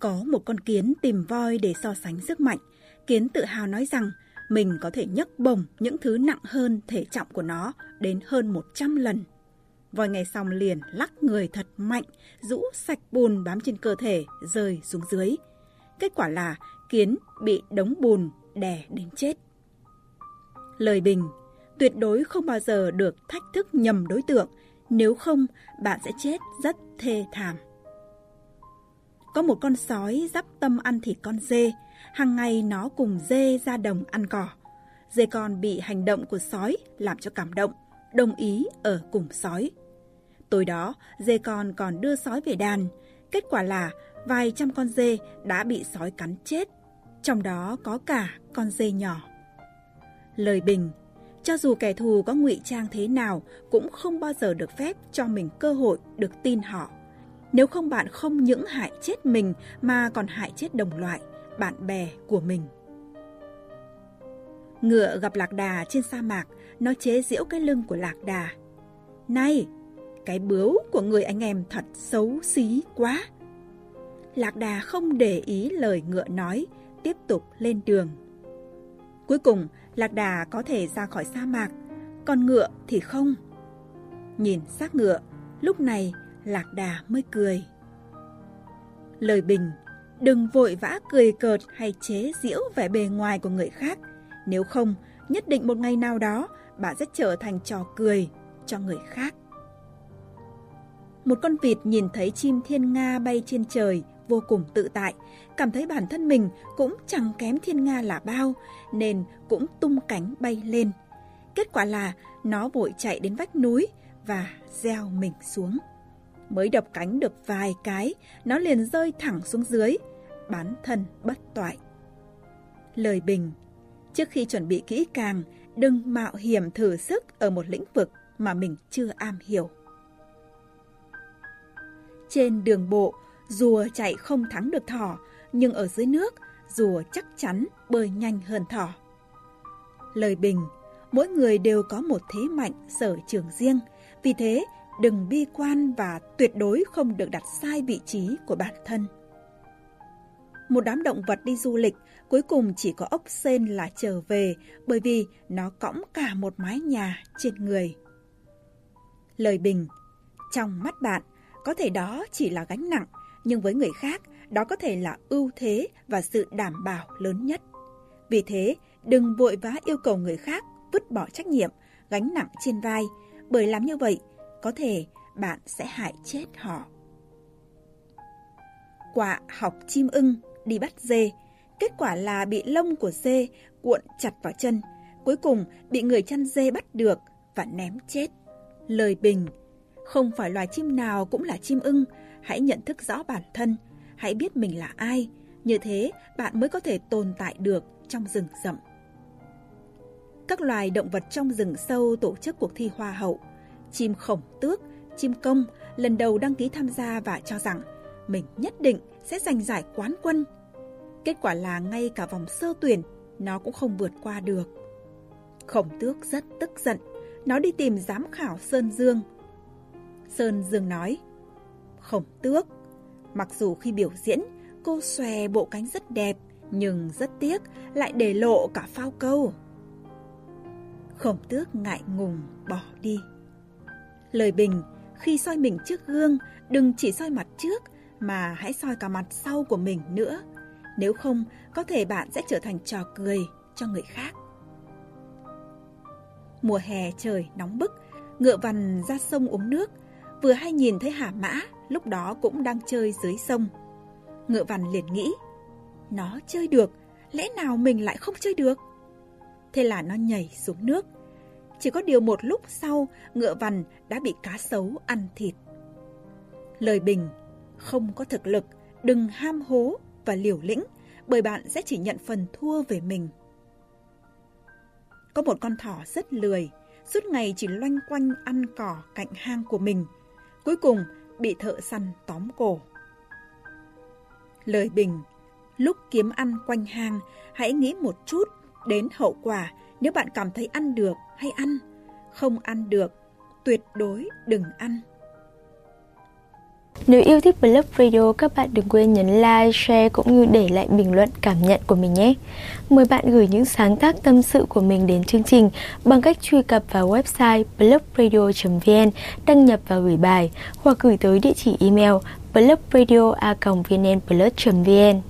Có một con kiến tìm voi để so sánh sức mạnh. Kiến tự hào nói rằng mình có thể nhấc bổng những thứ nặng hơn thể trọng của nó đến hơn 100 lần. Voi nghe xong liền lắc người thật mạnh, rũ sạch bùn bám trên cơ thể, rơi xuống dưới. Kết quả là kiến bị đống bùn đè đến chết. Lời bình, tuyệt đối không bao giờ được thách thức nhầm đối tượng, nếu không bạn sẽ chết rất thê thảm. Có một con sói dắp tâm ăn thịt con dê, hàng ngày nó cùng dê ra đồng ăn cỏ. Dê con bị hành động của sói làm cho cảm động, đồng ý ở cùng sói. Tối đó, dê con còn đưa sói về đàn. Kết quả là vài trăm con dê đã bị sói cắn chết, trong đó có cả con dê nhỏ. Lời bình, cho dù kẻ thù có ngụy trang thế nào cũng không bao giờ được phép cho mình cơ hội được tin họ. Nếu không bạn không những hại chết mình mà còn hại chết đồng loại, bạn bè của mình. Ngựa gặp lạc đà trên sa mạc, nó chế giễu cái lưng của lạc đà. Này, cái bướu của người anh em thật xấu xí quá. Lạc đà không để ý lời ngựa nói, tiếp tục lên đường. Cuối cùng, lạc đà có thể ra khỏi sa mạc, còn ngựa thì không. Nhìn xác ngựa, lúc này lạc đà mới cười. Lời bình, đừng vội vã cười cợt hay chế giễu vẻ bề ngoài của người khác. Nếu không, nhất định một ngày nào đó bạn sẽ trở thành trò cười cho người khác. Một con vịt nhìn thấy chim thiên nga bay trên trời vô cùng tự tại, cảm thấy bản thân mình cũng chẳng kém thiên nga là bao, nên cũng tung cánh bay lên. Kết quả là nó vội chạy đến vách núi và gieo mình xuống. Mới đập cánh được vài cái, nó liền rơi thẳng xuống dưới, bán thân bất toại. Lời bình, trước khi chuẩn bị kỹ càng, đừng mạo hiểm thử sức ở một lĩnh vực mà mình chưa am hiểu. Trên đường bộ, rùa chạy không thắng được thỏ, nhưng ở dưới nước, rùa chắc chắn bơi nhanh hơn thỏ. Lời bình, mỗi người đều có một thế mạnh sở trường riêng, vì thế đừng bi quan và tuyệt đối không được đặt sai vị trí của bản thân. Một đám động vật đi du lịch, cuối cùng chỉ có ốc sên là trở về bởi vì nó cõng cả một mái nhà trên người. Lời bình, trong mắt bạn, có thể đó chỉ là gánh nặng, nhưng với người khác, đó có thể là ưu thế và sự đảm bảo lớn nhất. Vì thế, đừng vội vã yêu cầu người khác vứt bỏ trách nhiệm, gánh nặng trên vai, bởi làm như vậy, có thể bạn sẽ hại chết họ. Quạ học chim ưng đi bắt dê, kết quả là bị lông của dê cuộn chặt vào chân, cuối cùng bị người chăn dê bắt được và ném chết. Lời bình không phải loài chim nào cũng là chim ưng, hãy nhận thức rõ bản thân, hãy biết mình là ai, như thế bạn mới có thể tồn tại được trong rừng rậm. Các loài động vật trong rừng sâu tổ chức cuộc thi hoa hậu. Chim khổng tước, chim công lần đầu đăng ký tham gia và cho rằng mình nhất định sẽ giành giải quán quân. Kết quả là ngay cả vòng sơ tuyển nó cũng không vượt qua được. Khổng tước rất tức giận, nó đi tìm giám khảo Sơn Dương Sơn Dương nói, Khổng tước, mặc dù khi biểu diễn, cô xòe bộ cánh rất đẹp, nhưng rất tiếc lại để lộ cả phao câu. Khổng tước ngại ngùng bỏ đi. Lời bình, khi soi mình trước gương, đừng chỉ soi mặt trước, mà hãy soi cả mặt sau của mình nữa. Nếu không, có thể bạn sẽ trở thành trò cười cho người khác. Mùa hè trời nóng bức, ngựa vằn ra sông uống nước, vừa hay nhìn thấy Hà Mã lúc đó cũng đang chơi dưới sông. Ngựa vằn liền nghĩ, nó chơi được, lẽ nào mình lại không chơi được? Thế là nó nhảy xuống nước. Chỉ có điều một lúc sau, ngựa vằn đã bị cá sấu ăn thịt. Lời bình, không có thực lực, đừng ham hố và liều lĩnh, bởi bạn sẽ chỉ nhận phần thua về mình. Có một con thỏ rất lười, suốt ngày chỉ loanh quanh ăn cỏ cạnh hang của mình – cuối cùng bị thợ săn tóm cổ. Lời bình, lúc kiếm ăn quanh hang, hãy nghĩ một chút đến hậu quả nếu bạn cảm thấy ăn được hay ăn, không ăn được, tuyệt đối đừng ăn. Nếu yêu thích Blog Radio, các bạn đừng quên nhấn like, share cũng như để lại bình luận cảm nhận của mình nhé. Mời bạn gửi những sáng tác tâm sự của mình đến chương trình bằng cách truy cập vào website blogradio.vn, đăng nhập và gửi bài hoặc gửi tới địa chỉ email blogradio.vnplus.vn.